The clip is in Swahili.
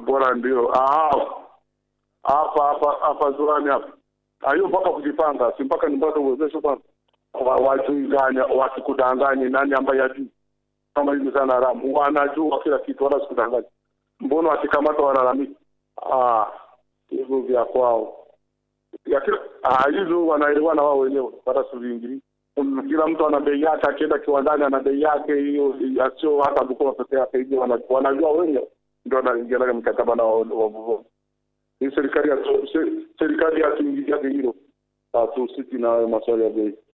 bora ndio. Hapa hapa hapa zuani hapa. Hiyo mpaka kujipanga si mpaka nipate uwezesho kwanza wajuiganya wasikudanganye nani ambaye ajui kama hivi sana haramu. Wanajua kila kitu wala sikudanganya mbona wakikamata walalamika Ah, hivyo vya kwao. Ya kila ah, hizo wanaelewana wao wenyewe. Hata siviingilii. Kila mtu ana bei yake akienda kiwandani ana bei yake hiyo sio hata Bukoba peke yake hiyo wanajua wenyewe ndio anaingia nayo mkataba na wavuvi hii serikali serikali yatuingiliage hilo. Hatusiki na hayo maswali ya bei